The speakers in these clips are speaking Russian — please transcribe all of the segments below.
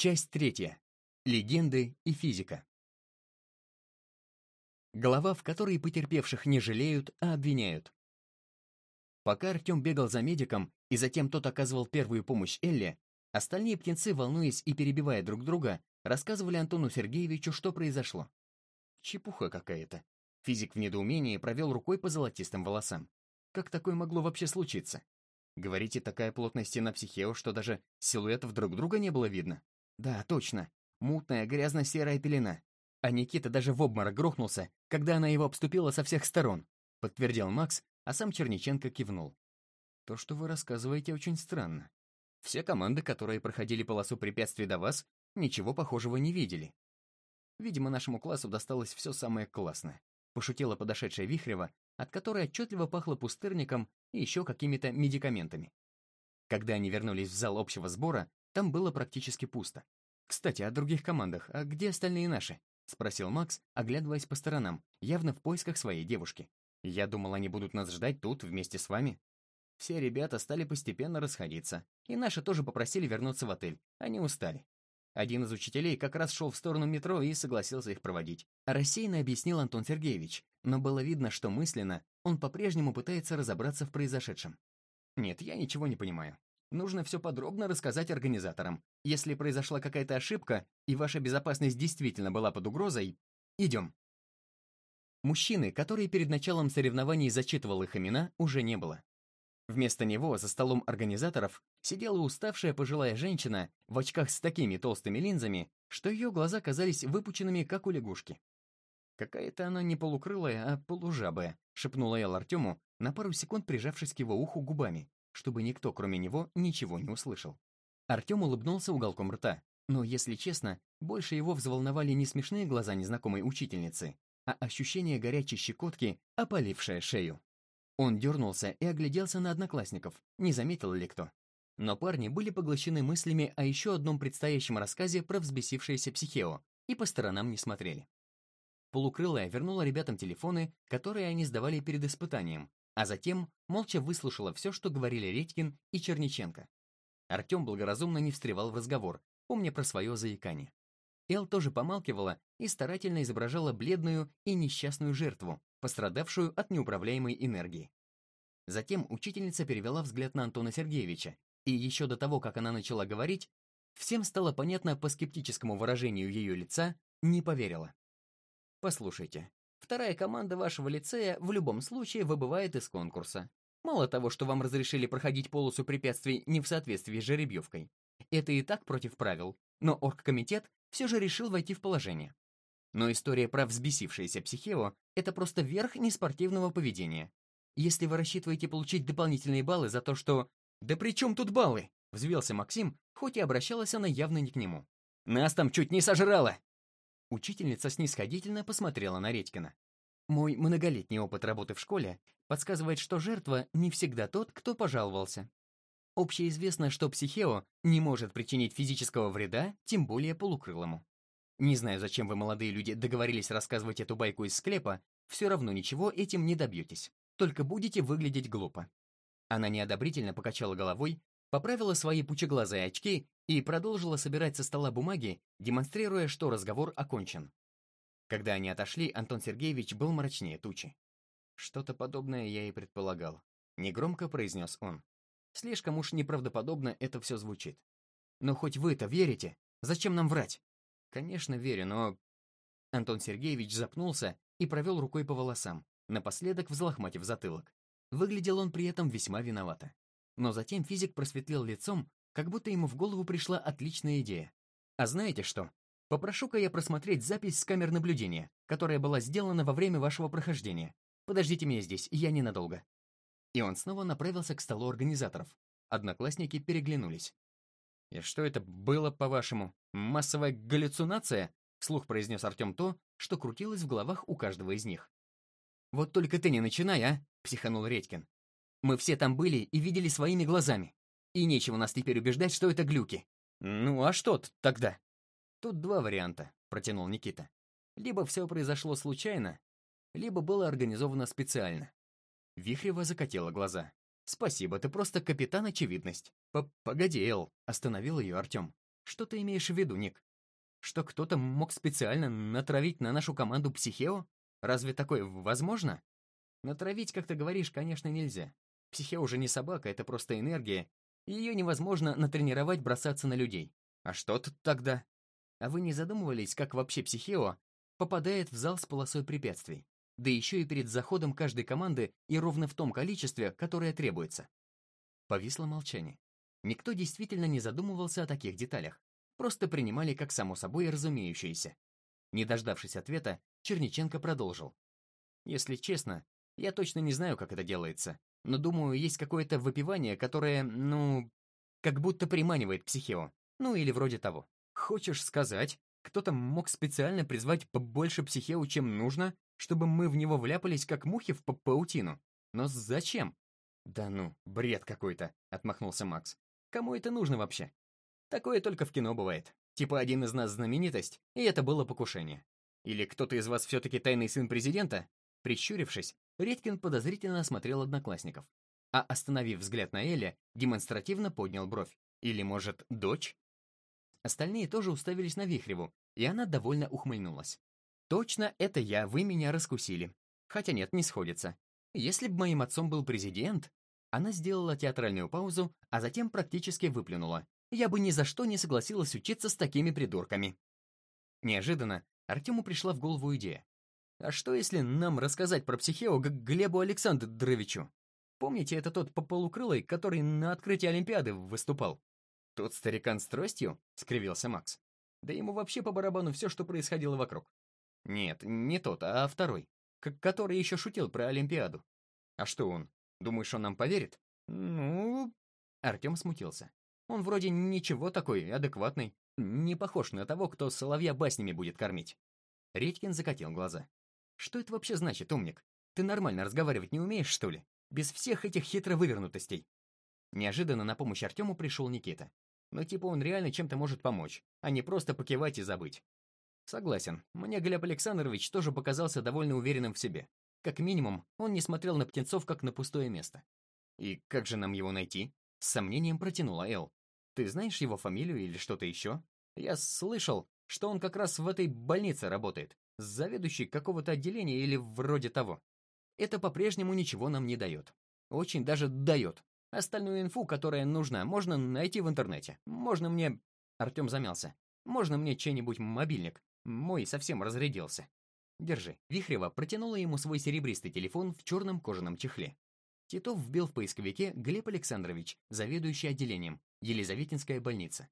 Часть третья. Легенды и физика. Глава, в которой потерпевших не жалеют, а обвиняют. Пока Артем бегал за медиком, и затем тот оказывал первую помощь Элле, остальные птенцы, волнуясь и перебивая друг друга, рассказывали Антону Сергеевичу, что произошло. Чепуха какая-то. Физик в недоумении провел рукой по золотистым волосам. Как такое могло вообще случиться? Говорите, такая плотность стена психео, что даже силуэтов друг друга не было видно? Да, точно. Мутная, грязно-серая пелена. А Никита даже в обморок грохнулся, когда она его обступила со всех сторон, подтвердил Макс, а сам Черниченко кивнул. То, что вы рассказываете, очень странно. Все команды, которые проходили полосу препятствий до вас, ничего похожего не видели. Видимо, нашему классу досталось все самое классное. Пошутила подошедшая Вихрева, от которой отчетливо пахло пустырником и еще какими-то медикаментами. Когда они вернулись в зал общего сбора, там было практически пусто. «Кстати, о других командах, а где остальные наши?» — спросил Макс, оглядываясь по сторонам, явно в поисках своей девушки. «Я думал, они будут нас ждать тут, вместе с вами». Все ребята стали постепенно расходиться, и наши тоже попросили вернуться в отель. Они устали. Один из учителей как раз шел в сторону метро и согласился их проводить. Рассеянно объяснил Антон Сергеевич, но было видно, что мысленно он по-прежнему пытается разобраться в произошедшем. Нет, я ничего не понимаю. Нужно все подробно рассказать организаторам. Если произошла какая-то ошибка, и ваша безопасность действительно была под угрозой, идем. Мужчины, который перед началом соревнований зачитывал их имена, уже не было. Вместо него за столом организаторов сидела уставшая пожилая женщина в очках с такими толстыми линзами, что ее глаза казались выпученными, как у лягушки. «Какая-то она не полукрылая, а полужабая», — шепнула Эл Артему, на пару секунд прижавшись к его уху губами, чтобы никто, кроме него, ничего не услышал. Артем улыбнулся уголком рта, но, если честно, больше его взволновали не смешные глаза незнакомой учительницы, а ощущение горячей щекотки, опалившее шею. Он дернулся и огляделся на одноклассников, не заметил ли кто. Но парни были поглощены мыслями о еще одном предстоящем рассказе про взбесившееся психео и по сторонам не смотрели. Полукрылая вернула ребятам телефоны, которые они сдавали перед испытанием, а затем молча выслушала все, что говорили Редькин и Черниченко. Артем благоразумно не встревал в разговор, помня про свое заикание. Эл тоже помалкивала и старательно изображала бледную и несчастную жертву, пострадавшую от неуправляемой энергии. Затем учительница перевела взгляд на Антона Сергеевича, и еще до того, как она начала говорить, всем стало понятно по скептическому выражению ее лица, не поверила. «Послушайте, вторая команда вашего лицея в любом случае выбывает из конкурса. Мало того, что вам разрешили проходить полосу препятствий не в соответствии с жеребьевкой. Это и так против правил, но оргкомитет все же решил войти в положение. Но история про взбесившееся психео — это просто верх неспортивного поведения. Если вы рассчитываете получить дополнительные баллы за то, что... «Да при чем тут баллы?» — взвелся Максим, хоть и обращалась она явно не к нему. «Нас там чуть не сожрало!» Учительница снисходительно посмотрела на Редькина. Мой многолетний опыт работы в школе подсказывает, что жертва не всегда тот, кто пожаловался. Общеизвестно, что психео не может причинить физического вреда, тем более полукрылому. Не знаю, зачем вы, молодые люди, договорились рассказывать эту байку из склепа, все равно ничего этим не добьетесь, только будете выглядеть глупо. Она неодобрительно покачала головой, поправила свои пучеглазые очки и продолжила собирать со стола бумаги, демонстрируя, что разговор окончен. Когда они отошли, Антон Сергеевич был мрачнее тучи. Что-то подобное я и предполагал. Негромко произнес он. Слишком уж неправдоподобно это все звучит. Но хоть вы-то верите? Зачем нам врать? Конечно, верю, но... Антон Сергеевич запнулся и провел рукой по волосам, напоследок взлохматив затылок. Выглядел он при этом весьма виновато. Но затем физик просветлел лицом, как будто ему в голову пришла отличная идея. А знаете что? Попрошу-ка я просмотреть запись с камер наблюдения, которая была сделана во время вашего прохождения. Подождите меня здесь, я ненадолго. И он снова направился к столу организаторов. Одноклассники переглянулись. «И что это было, по-вашему? Массовая галлюцинация?» Вслух произнес Артем то, что крутилось в головах у каждого из них. «Вот только ты не начинай, а!» — психанул Редькин. «Мы все там были и видели своими глазами. И нечего нас теперь убеждать, что это глюки. Ну а что тогда?» «Тут два варианта», — протянул Никита. «Либо все произошло случайно, либо было организовано специально». Вихрева закатила глаза. «Спасибо, ты просто капитан очевидность». П «Погоди, Эл», — остановил ее Артем. Что ты имеешь в виду, Ник? Что кто-то мог специально натравить на нашу команду психео? Разве такое возможно? Натравить, как ты говоришь, конечно, нельзя. Психео уже не собака, это просто энергия. Ее невозможно натренировать бросаться на людей. А что тут тогда? А вы не задумывались, как вообще психео попадает в зал с полосой препятствий? Да еще и перед заходом каждой команды и ровно в том количестве, которое требуется. Повисло молчание. Никто действительно не задумывался о таких деталях. Просто принимали как само собой разумеющееся. Не дождавшись ответа, Черниченко продолжил. «Если честно, я точно не знаю, как это делается, но думаю, есть какое-то выпивание, которое, ну, как будто приманивает психео. Ну или вроде того. Хочешь сказать, кто-то мог специально призвать побольше психео, чем нужно, чтобы мы в него вляпались, как мухи в паутину? Но зачем? Да ну, бред какой-то, отмахнулся Макс. Кому это нужно вообще? Такое только в кино бывает. Типа один из нас знаменитость, и это было покушение. Или кто-то из вас все-таки тайный сын президента? Прищурившись, Редькин подозрительно осмотрел одноклассников. А остановив взгляд на Эля, демонстративно поднял бровь. Или, может, дочь? Остальные тоже уставились на Вихреву, и она довольно ухмыльнулась. «Точно, это я, вы меня раскусили. Хотя нет, не сходится. Если бы моим отцом был президент...» Она сделала театральную паузу, а затем практически выплюнула. «Я бы ни за что не согласилась учиться с такими придурками». Неожиданно Артему пришла в голову идея. «А что, если нам рассказать про психео Глебу Александровичу? Помните, это тот полукрылый, который на открытии Олимпиады выступал?» «Тот старикан с тростью?» — скривился Макс. «Да ему вообще по барабану все, что происходило вокруг». «Нет, не тот, а второй, который еще шутил про Олимпиаду». «А что он? Думаешь, он нам поверит?» «Ну...» Артем смутился. «Он вроде ничего такой, адекватный. Не похож на того, кто соловья баснями будет кормить». Редькин закатил глаза. «Что это вообще значит, умник? Ты нормально разговаривать не умеешь, что ли? Без всех этих хитро вывернутостей?» Неожиданно на помощь Артему пришел Никита. Ну типа он реально чем-то может помочь, а не просто покивать и забыть. Согласен, мне Глеб Александрович тоже показался довольно уверенным в себе. Как минимум, он не смотрел на птенцов как на пустое место. «И как же нам его найти?» С сомнением протянула Эл. «Ты знаешь его фамилию или что-то еще? Я слышал, что он как раз в этой больнице работает, заведующий какого-то отделения или вроде того. Это по-прежнему ничего нам не дает. Очень даже дает. Остальную инфу, которая нужна, можно найти в интернете. Можно мне...» Артем замялся. «Можно мне чей-нибудь мобильник? Мой совсем разрядился». «Держи». Вихрева протянула ему свой серебристый телефон в черном кожаном чехле. Титов вбил в поисковике Глеб Александрович, заведующий отделением, Елизаветинская больница.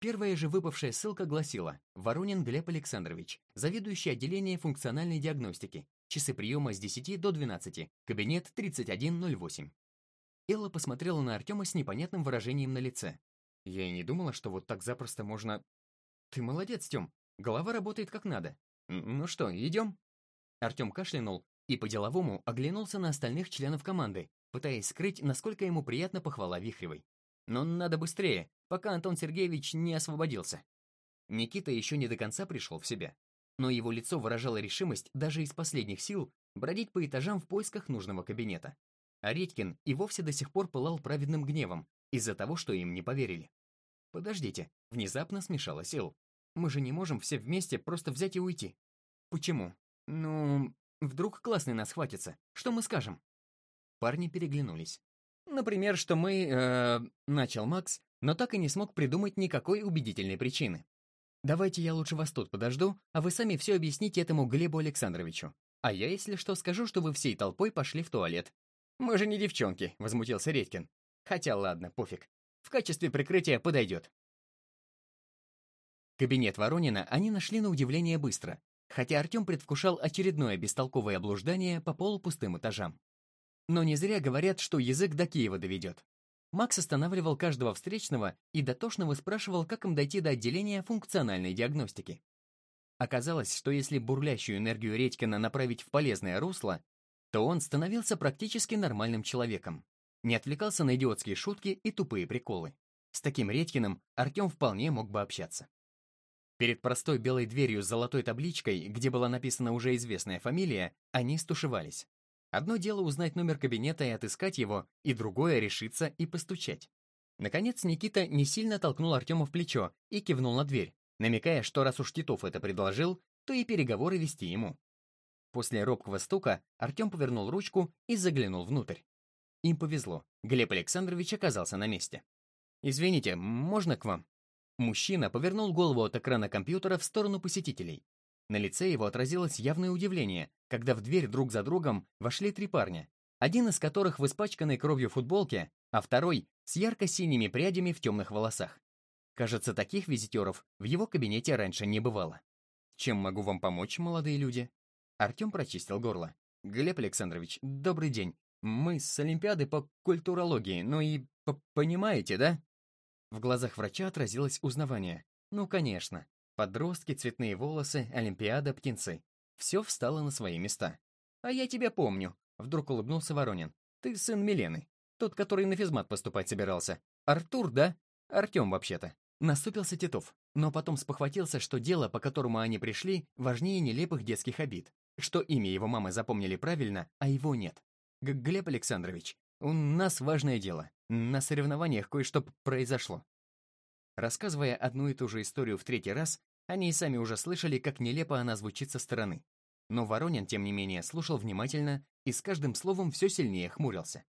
Первая же выпавшая ссылка гласила «Воронин Глеб Александрович, заведующий отделением функциональной диагностики, часы приема с 10 до 12, кабинет 3108». Элла посмотрела на Артема с непонятным выражением на лице. Я и не думала, что вот так запросто можно... Ты молодец, Тём. Голова работает как надо. Ну что, идем? Артем кашлянул и по-деловому оглянулся на остальных членов команды, пытаясь скрыть, насколько ему приятна похвала Вихревой. Но надо быстрее, пока Антон Сергеевич не освободился. Никита еще не до конца пришел в себя. Но его лицо выражало решимость даже из последних сил бродить по этажам в поисках нужного кабинета. А Редькин и вовсе до сих пор пылал праведным гневом из-за того, что им не поверили. «Подождите», — внезапно смешалась Эл. «Мы же не можем все вместе просто взять и уйти». «Почему?» «Ну, вдруг классный нас хватится. Что мы скажем?» Парни переглянулись. «Например, что мы...» э, Начал Макс, но так и не смог придумать никакой убедительной причины. «Давайте я лучше вас тут подожду, а вы сами все объясните этому Глебу Александровичу. А я, если что, скажу, что вы всей толпой пошли в туалет. «Мы же не девчонки», — возмутился Редькин. «Хотя ладно, пофиг. В качестве прикрытия подойдет». Кабинет Воронина они нашли на удивление быстро, хотя Артем предвкушал очередное бестолковое облуждание по полупустым этажам. Но не зря говорят, что язык до Киева доведет. Макс останавливал каждого встречного и дотошно выспрашивал, как им дойти до отделения функциональной диагностики. Оказалось, что если бурлящую энергию Редькина направить в полезное русло, то он становился практически нормальным человеком. Не отвлекался на идиотские шутки и тупые приколы. С таким Редькиным Артем вполне мог бы общаться. Перед простой белой дверью с золотой табличкой, где была написана уже известная фамилия, они стушевались. Одно дело узнать номер кабинета и отыскать его, и другое — решиться и постучать. Наконец Никита не сильно толкнул Артема в плечо и кивнул на дверь, намекая, что раз уж Титов это предложил, то и переговоры вести ему. После робкого стука Артем повернул ручку и заглянул внутрь. Им повезло. Глеб Александрович оказался на месте. «Извините, можно к вам?» Мужчина повернул голову от экрана компьютера в сторону посетителей. На лице его отразилось явное удивление, когда в дверь друг за другом вошли три парня, один из которых в испачканной кровью футболке, а второй с ярко-синими прядями в темных волосах. Кажется, таких визитеров в его кабинете раньше не бывало. «Чем могу вам помочь, молодые люди?» Артем прочистил горло. «Глеб Александрович, добрый день. Мы с Олимпиады по культурологии, ну и понимаете, да?» В глазах врача отразилось узнавание. «Ну, конечно. Подростки, цветные волосы, Олимпиада, птенцы. Все встало на свои места. А я тебя помню», — вдруг улыбнулся Воронин. «Ты сын Милены. Тот, который на физмат поступать собирался. Артур, да? Артем, вообще-то». Наступился Титов, но потом спохватился, что дело, по которому они пришли, важнее нелепых детских обид. Что имя его мамы запомнили правильно, а его нет. Г Глеб Александрович, у нас важное дело. На соревнованиях кое-что произошло. Рассказывая одну и ту же историю в третий раз, они и сами уже слышали, как нелепо она звучит со стороны. Но Воронин, тем не менее, слушал внимательно и с каждым словом все сильнее хмурился.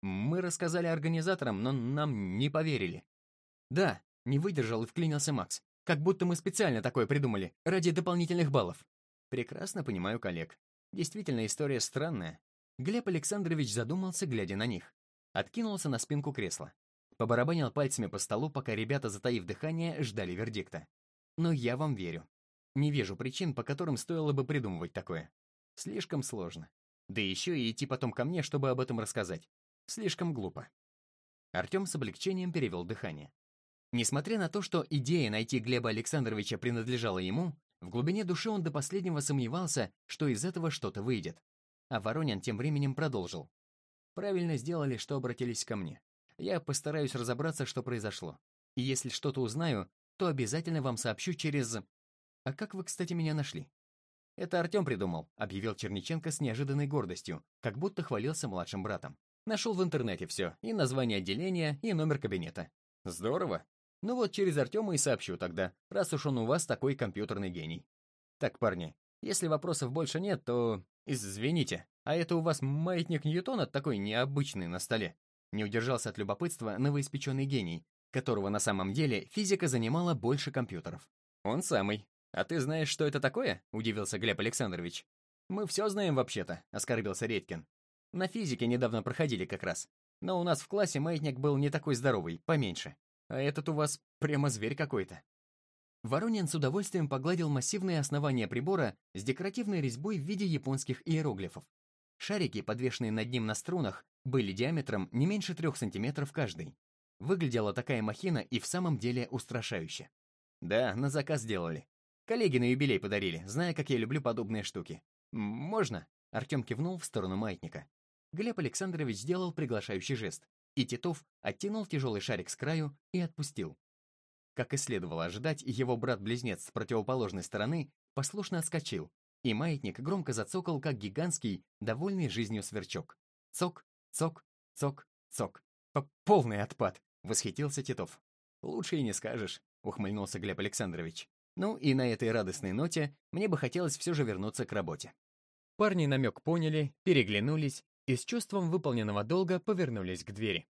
Мы рассказали организаторам, но нам не поверили. Да, не выдержал и вклинился Макс. Как будто мы специально такое придумали, ради дополнительных баллов. Прекрасно понимаю коллег. Действительно, история странная. Глеб Александрович задумался, глядя на них. Откинулся на спинку кресла. Побарабанил пальцами по столу, пока ребята, затаив дыхание, ждали вердикта. Но я вам верю. Не вижу причин, по которым стоило бы придумывать такое. Слишком сложно. Да еще и идти потом ко мне, чтобы об этом рассказать. Слишком глупо. Артем с облегчением перевел дыхание. Несмотря на то, что идея найти Глеба Александровича принадлежала ему, в глубине души он до последнего сомневался, что из этого что-то выйдет. А Воронин тем временем продолжил. «Правильно сделали, что обратились ко мне. Я постараюсь разобраться, что произошло. И если что-то узнаю, то обязательно вам сообщу через... А как вы, кстати, меня нашли?» «Это Артем придумал», — объявил Черниченко с неожиданной гордостью, как будто хвалился младшим братом. «Нашел в интернете все, и название отделения, и номер кабинета». «Здорово», ну вот через Артема и сообщу тогда, раз уж он у вас такой компьютерный гений. Так, парни, если вопросов больше нет, то... Извините, а это у вас маятник Ньютона такой необычный на столе? Не удержался от любопытства новоиспеченный гений, которого на самом деле физика занимала больше компьютеров. Он самый. А ты знаешь, что это такое? Удивился Глеб Александрович. Мы все знаем вообще-то, оскорбился Редькин. На физике недавно проходили как раз. Но у нас в классе маятник был не такой здоровый, поменьше. А этот у вас прямо зверь какой-то. Воронин с удовольствием погладил массивные основания прибора с декоративной резьбой в виде японских иероглифов. Шарики, подвешенные над ним на струнах, были диаметром не меньше трех сантиметров каждый. Выглядела такая махина и в самом деле устрашающе. Да, на заказ сделали. Коллеги на юбилей подарили, зная, как я люблю подобные штуки. «Можно?» — Артем кивнул в сторону маятника. Глеб Александрович сделал приглашающий жест, и Титов оттянул тяжелый шарик с краю и отпустил. Как и следовало ожидать, его брат-близнец с противоположной стороны послушно отскочил, и маятник громко зацокал, как гигантский, довольный жизнью сверчок. Цок, цок, цок, цок. П «Полный отпад!» — восхитился Титов. «Лучше и не скажешь», — ухмыльнулся Глеб Александрович. «Ну и на этой радостной ноте мне бы хотелось все же вернуться к работе». Парни намек поняли, переглянулись и с чувством выполненного долга повернулись к двери.